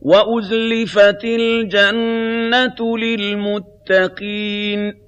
وَأُزْلِفَتِ الْجَنَّةُ لِلْمُتَّقِينَ